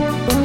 Bye.